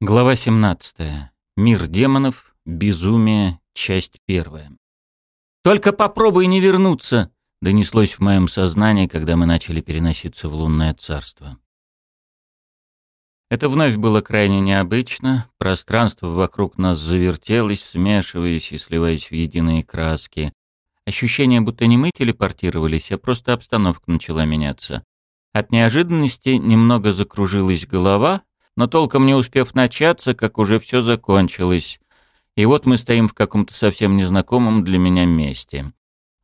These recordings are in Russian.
Глава 17. Мир демонов. Безумие. Часть первая. «Только попробуй не вернуться!» — донеслось в моем сознании, когда мы начали переноситься в лунное царство. Это вновь было крайне необычно. Пространство вокруг нас завертелось, смешиваясь и сливаясь в единые краски. Ощущение, будто не мы телепортировались, а просто обстановка начала меняться. От неожиданности немного закружилась голова, но толком не успев начаться, как уже все закончилось. И вот мы стоим в каком-то совсем незнакомом для меня месте.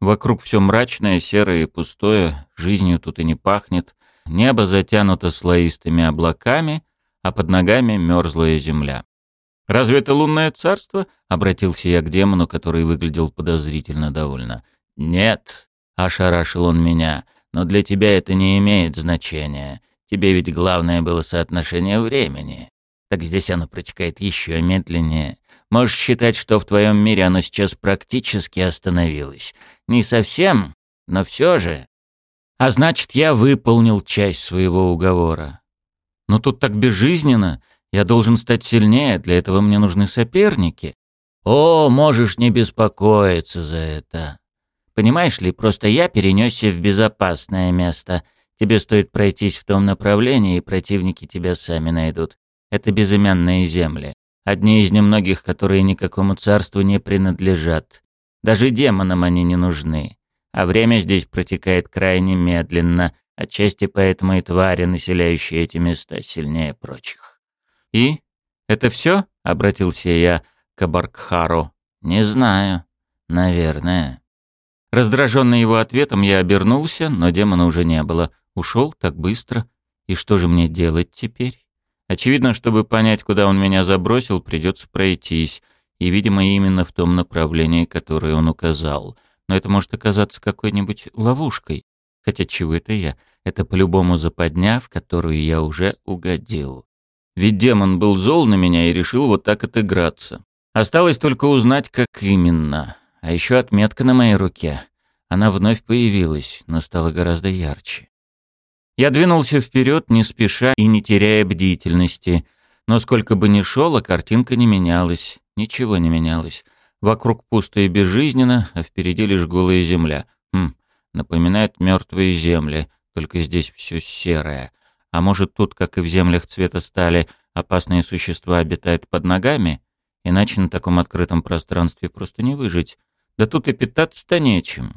Вокруг все мрачное, серое и пустое, жизнью тут и не пахнет. Небо затянуто слоистыми облаками, а под ногами мерзлая земля. «Разве это лунное царство?» — обратился я к демону, который выглядел подозрительно довольно. «Нет», — ошарашил он меня, — «но для тебя это не имеет значения. Тебе ведь главное было соотношение времени. Так здесь оно протекает еще медленнее. Можешь считать, что в твоем мире оно сейчас практически остановилось. Не совсем, но все же. А значит, я выполнил часть своего уговора. Но тут так безжизненно. Я должен стать сильнее, для этого мне нужны соперники. О, можешь не беспокоиться за это. Понимаешь ли, просто я перенесся в безопасное место — Тебе стоит пройтись в том направлении, и противники тебя сами найдут. Это безымянные земли. Одни из немногих, которые никакому царству не принадлежат. Даже демонам они не нужны. А время здесь протекает крайне медленно, отчасти поэтому и твари, населяющие эти места, сильнее прочих. «И? Это все?» — обратился я к Абаркхару. «Не знаю. Наверное». Раздраженный его ответом, я обернулся, но демона уже не было. Ушел так быстро. И что же мне делать теперь? Очевидно, чтобы понять, куда он меня забросил, придется пройтись. И, видимо, именно в том направлении, которое он указал. Но это может оказаться какой-нибудь ловушкой. Хотя чего это я? Это по-любому западня, в которую я уже угодил. Ведь демон был зол на меня и решил вот так отыграться. Осталось только узнать, как именно. А еще отметка на моей руке. Она вновь появилась, но стала гораздо ярче. Я двинулся вперед, не спеша и не теряя бдительности. Но сколько бы ни шел, а картинка не менялась. Ничего не менялось. Вокруг пусто и безжизненно, а впереди лишь голая земля. Хм, напоминает мертвые земли, только здесь все серое. А может, тут, как и в землях цвета стали, опасные существа обитают под ногами? Иначе на таком открытом пространстве просто не выжить. Да тут и питаться-то нечем.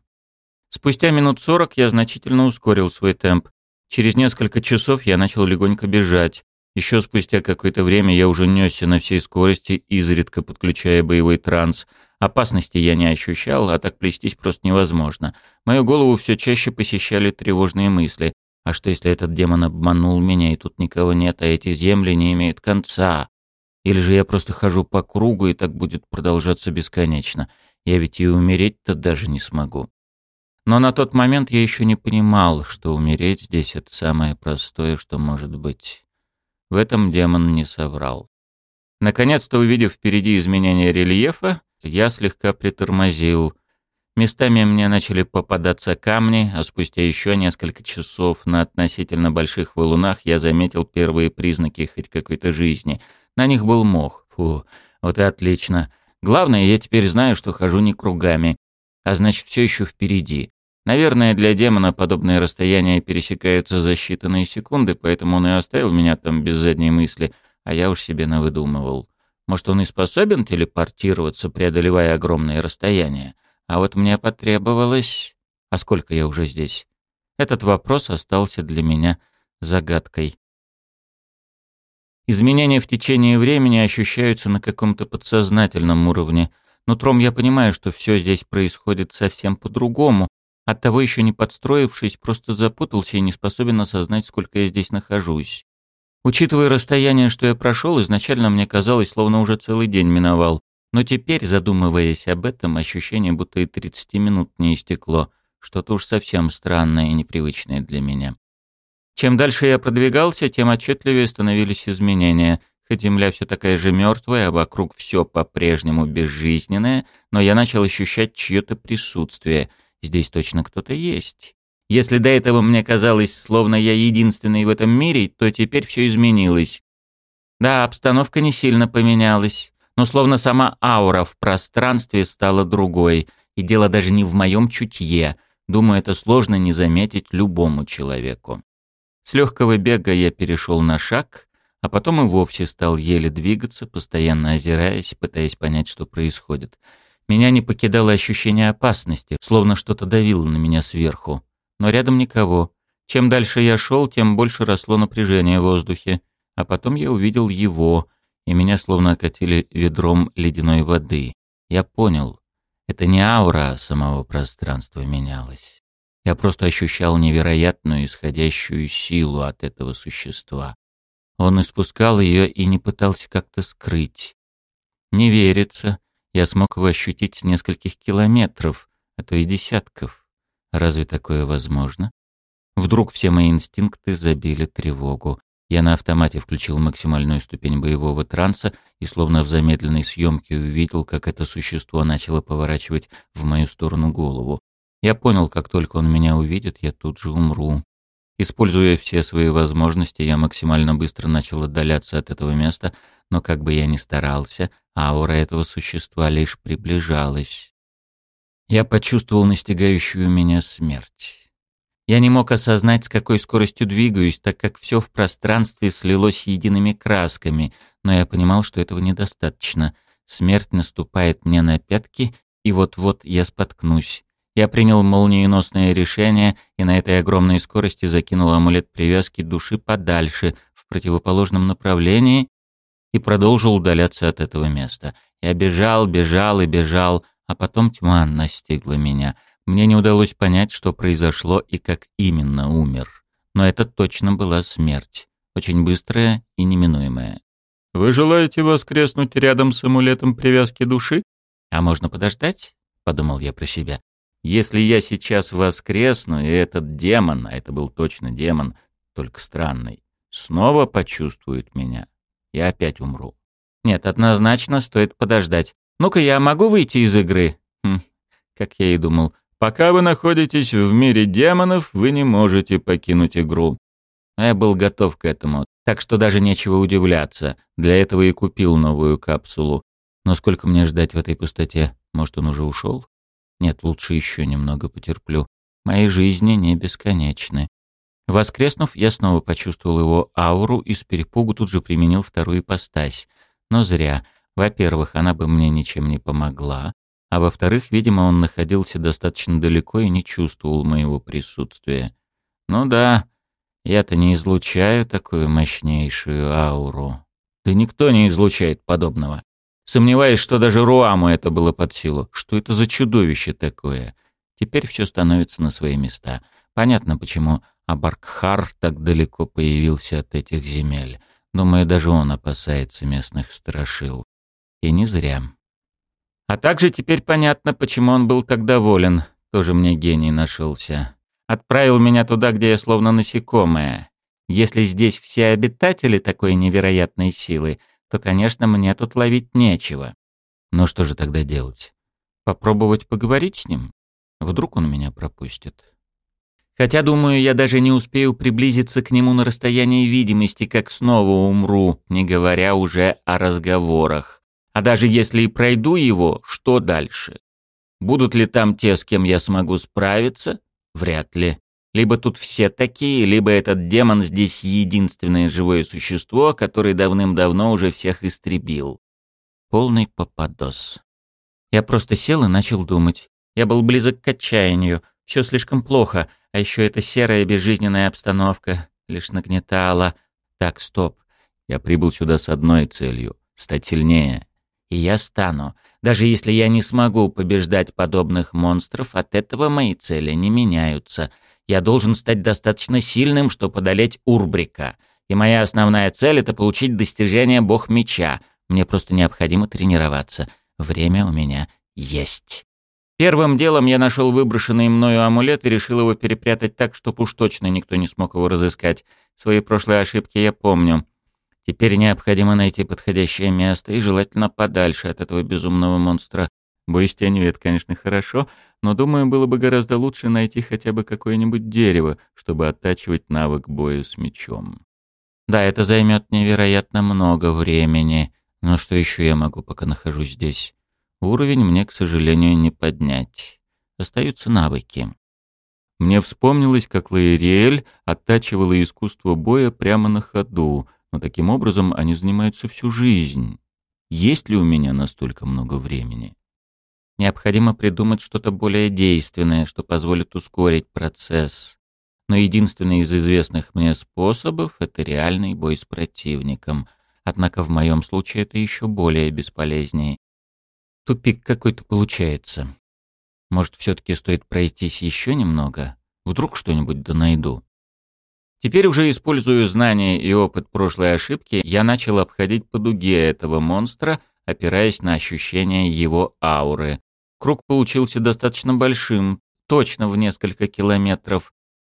Спустя минут сорок я значительно ускорил свой темп. Через несколько часов я начал легонько бежать. Еще спустя какое-то время я уже несся на всей скорости, изредка подключая боевой транс. Опасности я не ощущал, а так плестись просто невозможно. Мою голову все чаще посещали тревожные мысли. А что если этот демон обманул меня, и тут никого нет, а эти земли не имеют конца? Или же я просто хожу по кругу, и так будет продолжаться бесконечно? Я ведь и умереть-то даже не смогу. Но на тот момент я еще не понимал, что умереть здесь — это самое простое, что может быть. В этом демон не соврал. Наконец-то, увидев впереди изменение рельефа, я слегка притормозил. Местами мне начали попадаться камни, а спустя еще несколько часов на относительно больших валунах я заметил первые признаки хоть какой-то жизни. На них был мох. Фу, вот и отлично. Главное, я теперь знаю, что хожу не кругами, а значит, все еще впереди. Наверное, для демона подобные расстояния пересекаются за считанные секунды, поэтому он и оставил меня там без задней мысли, а я уж себе навыдумывал. Может, он и способен телепортироваться, преодолевая огромные расстояния? А вот мне потребовалось... А сколько я уже здесь? Этот вопрос остался для меня загадкой. Изменения в течение времени ощущаются на каком-то подсознательном уровне. Нутром я понимаю, что все здесь происходит совсем по-другому, Оттого еще не подстроившись, просто запутался и не способен осознать, сколько я здесь нахожусь. Учитывая расстояние, что я прошел, изначально мне казалось, словно уже целый день миновал. Но теперь, задумываясь об этом, ощущение, будто и 30 минут не истекло. Что-то уж совсем странное и непривычное для меня. Чем дальше я продвигался, тем отчетливее становились изменения. Хоть земля все такая же мертвая, а вокруг все по-прежнему безжизненное, но я начал ощущать чье-то присутствие — Здесь точно кто-то есть. Если до этого мне казалось, словно я единственный в этом мире, то теперь все изменилось. Да, обстановка не сильно поменялась, но словно сама аура в пространстве стала другой, и дело даже не в моем чутье. Думаю, это сложно не заметить любому человеку. С легкого бега я перешел на шаг, а потом и вовсе стал еле двигаться, постоянно озираясь, пытаясь понять, что происходит. Меня не покидало ощущение опасности, словно что-то давило на меня сверху. Но рядом никого. Чем дальше я шел, тем больше росло напряжение в воздухе. А потом я увидел его, и меня словно окатили ведром ледяной воды. Я понял, это не аура самого пространства менялась. Я просто ощущал невероятную исходящую силу от этого существа. Он испускал ее и не пытался как-то скрыть. Не верится. Я смог его ощутить с нескольких километров, а то и десятков. Разве такое возможно? Вдруг все мои инстинкты забили тревогу. Я на автомате включил максимальную ступень боевого транса и словно в замедленной съемке увидел, как это существо начало поворачивать в мою сторону голову. Я понял, как только он меня увидит, я тут же умру. Используя все свои возможности, я максимально быстро начал отдаляться от этого места, но как бы я ни старался, аура этого существа лишь приближалась. Я почувствовал настигающую меня смерть. Я не мог осознать, с какой скоростью двигаюсь, так как все в пространстве слилось едиными красками, но я понимал, что этого недостаточно. Смерть наступает мне на пятки, и вот-вот я споткнусь. Я принял молниеносное решение и на этой огромной скорости закинул амулет привязки души подальше, в противоположном направлении, и продолжил удаляться от этого места. Я бежал, бежал и бежал, а потом тьма настигла меня. Мне не удалось понять, что произошло и как именно умер. Но это точно была смерть. Очень быстрая и неминуемая. «Вы желаете воскреснуть рядом с амулетом привязки души?» «А можно подождать?» — подумал я про себя. Если я сейчас воскресну, и этот демон, а это был точно демон, только странный, снова почувствует меня, я опять умру. Нет, однозначно стоит подождать. Ну-ка, я могу выйти из игры? Хм, как я и думал. Пока вы находитесь в мире демонов, вы не можете покинуть игру. Я был готов к этому, так что даже нечего удивляться. Для этого и купил новую капсулу. Но сколько мне ждать в этой пустоте? Может, он уже ушел? Нет, лучше еще немного потерплю. Мои жизни не бесконечны. Воскреснув, я снова почувствовал его ауру и с перепугу тут же применил вторую ипостась. Но зря. Во-первых, она бы мне ничем не помогла. А во-вторых, видимо, он находился достаточно далеко и не чувствовал моего присутствия. Ну да, я-то не излучаю такую мощнейшую ауру. Да никто не излучает подобного. Сомневаюсь, что даже Руаму это было под силу. Что это за чудовище такое? Теперь все становится на свои места. Понятно, почему Абаркхар так далеко появился от этих земель. Думаю, даже он опасается местных страшил. И не зря. А также теперь понятно, почему он был так доволен. Тоже мне гений нашелся. Отправил меня туда, где я словно насекомое. Если здесь все обитатели такой невероятной силы, то, конечно, мне тут ловить нечего. Но что же тогда делать? Попробовать поговорить с ним? Вдруг он меня пропустит. Хотя, думаю, я даже не успею приблизиться к нему на расстоянии видимости, как снова умру, не говоря уже о разговорах. А даже если и пройду его, что дальше? Будут ли там те, с кем я смогу справиться? Вряд ли. Либо тут все такие, либо этот демон здесь единственное живое существо, который давным-давно уже всех истребил. Полный попадос. Я просто сел и начал думать. Я был близок к отчаянию. Все слишком плохо, а еще эта серая безжизненная обстановка лишь нагнетала. Так, стоп. Я прибыл сюда с одной целью — стать сильнее. И я стану. Даже если я не смогу побеждать подобных монстров, от этого мои цели не меняются — я должен стать достаточно сильным, чтобы одолеть Урбрика. И моя основная цель — это получить достижение Бог Меча. Мне просто необходимо тренироваться. Время у меня есть. Первым делом я нашел выброшенный мною амулет и решил его перепрятать так, чтобы уж точно никто не смог его разыскать. Свои прошлые ошибки я помню. Теперь необходимо найти подходящее место и желательно подальше от этого безумного монстра. Бой с тенью — это, конечно, хорошо, но, думаю, было бы гораздо лучше найти хотя бы какое-нибудь дерево, чтобы оттачивать навык боя с мечом. Да, это займет невероятно много времени, но что еще я могу, пока нахожусь здесь? Уровень мне, к сожалению, не поднять. Остаются навыки. Мне вспомнилось, как Лаириэль оттачивала искусство боя прямо на ходу, но таким образом они занимаются всю жизнь. Есть ли у меня настолько много времени? Необходимо придумать что-то более действенное, что позволит ускорить процесс. Но единственный из известных мне способов — это реальный бой с противником. Однако в моем случае это еще более бесполезнее. Тупик какой-то получается. Может, все-таки стоит пройтись еще немного? Вдруг что-нибудь да найду. Теперь уже используя знания и опыт прошлой ошибки, я начал обходить по дуге этого монстра, опираясь на ощущение его ауры. Круг получился достаточно большим, точно в несколько километров,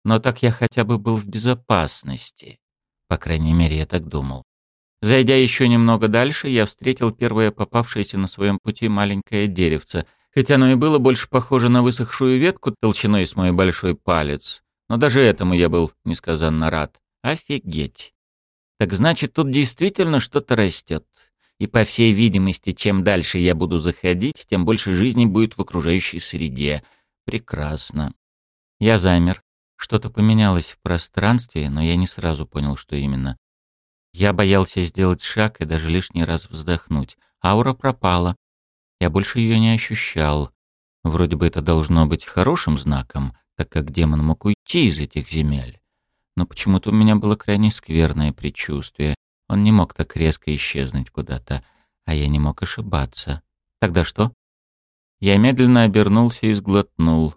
но так я хотя бы был в безопасности. По крайней мере, я так думал. Зайдя еще немного дальше, я встретил первое попавшееся на своем пути маленькое деревце, хотя оно и было больше похоже на высохшую ветку толщиной с мой большой палец. Но даже этому я был несказанно рад. Офигеть. Так значит, тут действительно что-то растет. И, по всей видимости, чем дальше я буду заходить, тем больше жизни будет в окружающей среде. Прекрасно. Я замер. Что-то поменялось в пространстве, но я не сразу понял, что именно. Я боялся сделать шаг и даже лишний раз вздохнуть. Аура пропала. Я больше ее не ощущал. Вроде бы это должно быть хорошим знаком, так как демон мог уйти из этих земель. Но почему-то у меня было крайне скверное предчувствие. Он не мог так резко исчезнуть куда-то, а я не мог ошибаться. Тогда что? Я медленно обернулся и сглотнул.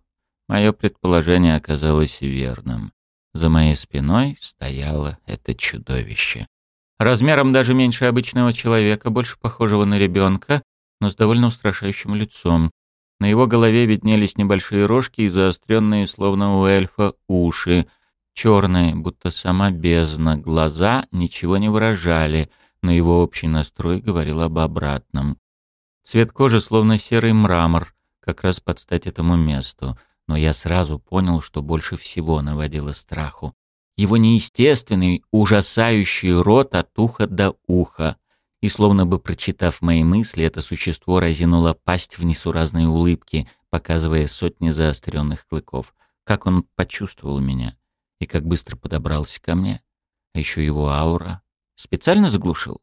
Мое предположение оказалось верным. За моей спиной стояло это чудовище. Размером даже меньше обычного человека, больше похожего на ребенка, но с довольно устрашающим лицом. На его голове виднелись небольшие рожки и заостренные, словно у эльфа, уши. Черные, будто сама бездна, глаза ничего не выражали, но его общий настрой говорил об обратном. Цвет кожи словно серый мрамор, как раз под стать этому месту. Но я сразу понял, что больше всего наводило страху. Его неестественный, ужасающий рот от уха до уха — и словно бы прочитав мои мысли, это существо разинуло пасть в несуразные улыбки, показывая сотни заостренных клыков. Как он почувствовал меня и как быстро подобрался ко мне. А еще его аура. Специально заглушил?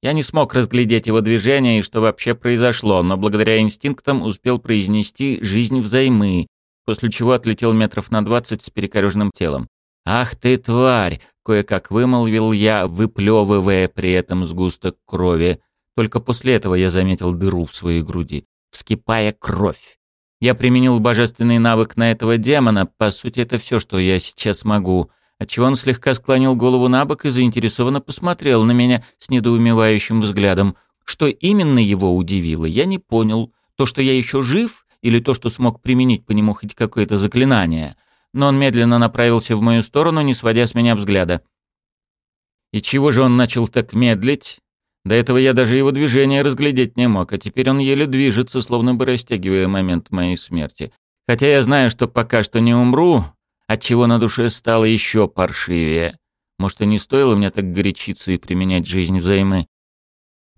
Я не смог разглядеть его движение и что вообще произошло, но благодаря инстинктам успел произнести «жизнь взаймы», после чего отлетел метров на двадцать с перекореженным телом. «Ах ты, тварь!» — кое-как вымолвил я, выплевывая при этом сгусток крови. Только после этого я заметил дыру в своей груди. Вскипая кровь. Я применил божественный навык на этого демона. По сути, это все, что я сейчас могу. Отчего он слегка склонил голову на бок и заинтересованно посмотрел на меня с недоумевающим взглядом. Что именно его удивило, я не понял. То, что я еще жив, или то, что смог применить по нему хоть какое-то заклинание — но он медленно направился в мою сторону, не сводя с меня взгляда. И чего же он начал так медлить? До этого я даже его движения разглядеть не мог, а теперь он еле движется, словно бы растягивая момент моей смерти. Хотя я знаю, что пока что не умру, отчего на душе стало еще паршивее. Может, и не стоило мне так горячиться и применять жизнь взаймы.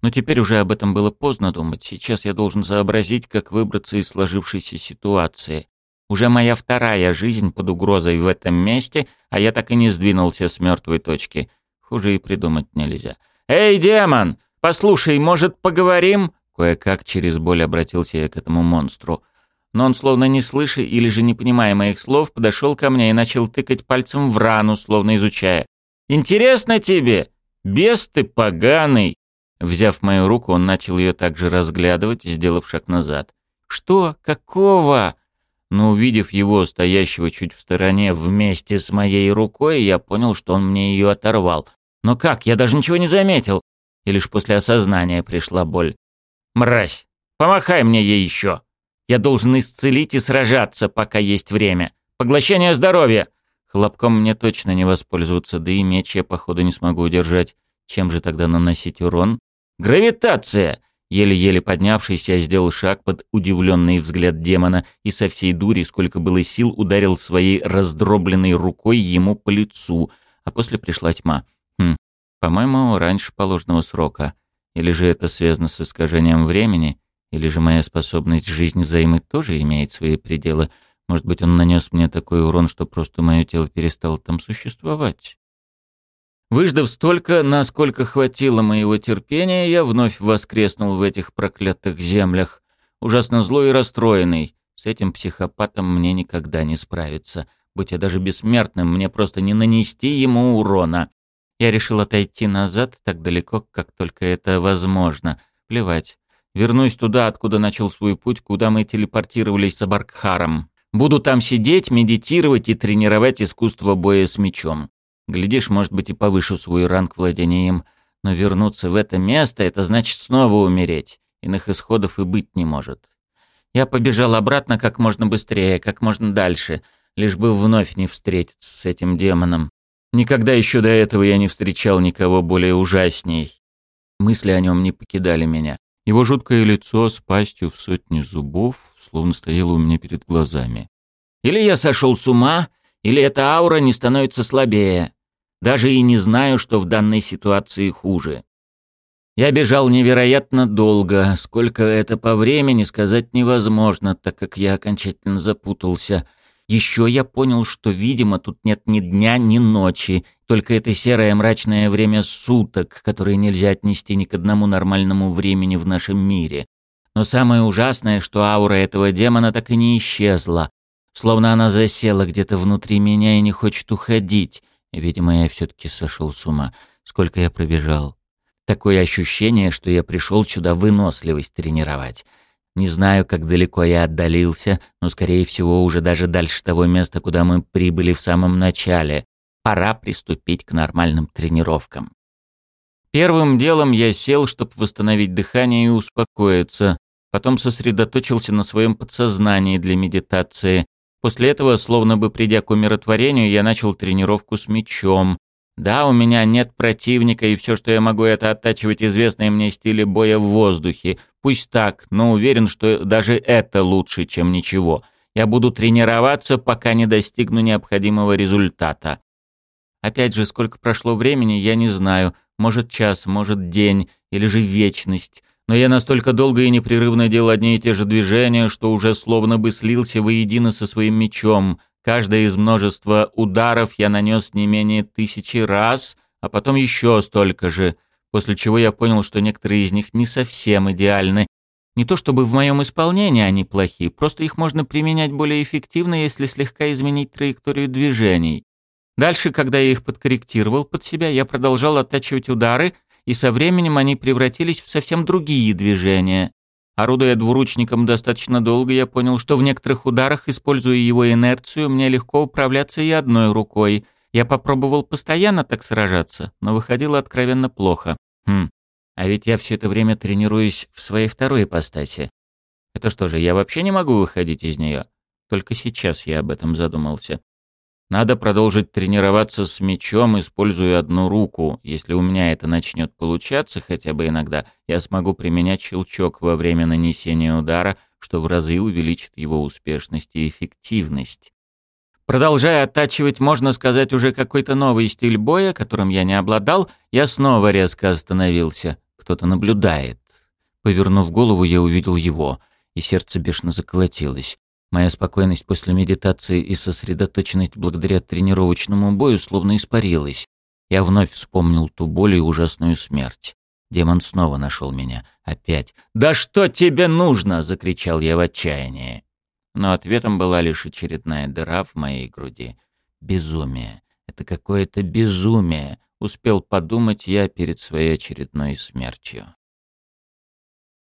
Но теперь уже об этом было поздно думать. Сейчас я должен сообразить, как выбраться из сложившейся ситуации. Уже моя вторая жизнь под угрозой в этом месте, а я так и не сдвинулся с мертвой точки. Хуже и придумать нельзя. «Эй, демон! Послушай, может, поговорим?» Кое-как через боль обратился я к этому монстру. Но он, словно не слыша или же не понимая моих слов, подошел ко мне и начал тыкать пальцем в рану, словно изучая. «Интересно тебе? Бес ты поганый!» Взяв мою руку, он начал ее также разглядывать, сделав шаг назад. «Что? Какого?» Но увидев его, стоящего чуть в стороне вместе с моей рукой, я понял, что он мне ее оторвал. Но как? Я даже ничего не заметил. И лишь после осознания пришла боль. «Мразь! Помахай мне ей еще! Я должен исцелить и сражаться, пока есть время. Поглощение здоровья!» Хлопком мне точно не воспользоваться, да и меч я, походу, не смогу удержать. Чем же тогда наносить урон? «Гравитация! Еле-еле поднявшись, я сделал шаг под удивленный взгляд демона и со всей дури, сколько было сил, ударил своей раздробленной рукой ему по лицу. а после пришла тьма. Хм, по-моему, раньше положенного срока. Или же это связано с искажением времени, или же моя способность жизни взаймы тоже имеет свои пределы. Может быть, он нанес мне такой урон, что просто мое тело перестало там существовать. Выждав столько, насколько хватило моего терпения, я вновь воскреснул в этих проклятых землях, ужасно злой и расстроенный. С этим психопатом мне никогда не справиться. Будь я даже бессмертным, мне просто не нанести ему урона. Я решил отойти назад так далеко, как только это возможно. Плевать. Вернусь туда, откуда начал свой путь, куда мы телепортировались с Абаркхаром. Буду там сидеть, медитировать и тренировать искусство боя с мечом. Глядишь, может быть, и повышу свой ранг владения им. Но вернуться в это место — это значит снова умереть. Иных исходов и быть не может. Я побежал обратно как можно быстрее, как можно дальше, лишь бы вновь не встретиться с этим демоном. Никогда еще до этого я не встречал никого более ужасней. Мысли о нем не покидали меня. Его жуткое лицо с пастью в сотни зубов словно стояло у меня перед глазами. Или я сошел с ума, или эта аура не становится слабее. Даже и не знаю, что в данной ситуации хуже. Я бежал невероятно долго, сколько это по времени сказать невозможно, так как я окончательно запутался. Еще я понял, что, видимо, тут нет ни дня, ни ночи, только это серое мрачное время суток, которое нельзя отнести ни к одному нормальному времени в нашем мире. Но самое ужасное, что аура этого демона так и не исчезла, Словно она засела где-то внутри меня и не хочет уходить. Видимо, я все-таки сошел с ума. Сколько я пробежал. Такое ощущение, что я пришел сюда выносливость тренировать. Не знаю, как далеко я отдалился, но, скорее всего, уже даже дальше того места, куда мы прибыли в самом начале. Пора приступить к нормальным тренировкам. Первым делом я сел, чтобы восстановить дыхание и успокоиться. Потом сосредоточился на своем подсознании для медитации. После этого, словно бы придя к умиротворению, я начал тренировку с мечом. Да, у меня нет противника, и все, что я могу, это оттачивать известные мне стили боя в воздухе. Пусть так, но уверен, что даже это лучше, чем ничего. Я буду тренироваться, пока не достигну необходимого результата. Опять же, сколько прошло времени, я не знаю. Может час, может день, или же вечность но я настолько долго и непрерывно делал одни и те же движения, что уже словно бы слился воедино со своим мечом. Каждое из множества ударов я нанес не менее тысячи раз, а потом еще столько же, после чего я понял, что некоторые из них не совсем идеальны. Не то чтобы в моем исполнении они плохи, просто их можно применять более эффективно, если слегка изменить траекторию движений. Дальше, когда я их подкорректировал под себя, я продолжал оттачивать удары, и со временем они превратились в совсем другие движения. Орудуя двуручником достаточно долго, я понял, что в некоторых ударах, используя его инерцию, мне легко управляться и одной рукой. Я попробовал постоянно так сражаться, но выходило откровенно плохо. Хм, а ведь я все это время тренируюсь в своей второй ипостаси. Это что же, я вообще не могу выходить из нее? Только сейчас я об этом задумался. Надо продолжить тренироваться с мечом, используя одну руку. Если у меня это начнет получаться хотя бы иногда, я смогу применять щелчок во время нанесения удара, что в разы увеличит его успешность и эффективность. Продолжая оттачивать, можно сказать, уже какой-то новый стиль боя, которым я не обладал, я снова резко остановился. Кто-то наблюдает. Повернув голову, я увидел его, и сердце бешено заколотилось. Моя спокойность после медитации и сосредоточенность благодаря тренировочному бою словно испарилась. Я вновь вспомнил ту боль и ужасную смерть. Демон снова нашел меня. Опять. «Да что тебе нужно?» — закричал я в отчаянии. Но ответом была лишь очередная дыра в моей груди. Безумие. Это какое-то безумие. Успел подумать я перед своей очередной смертью.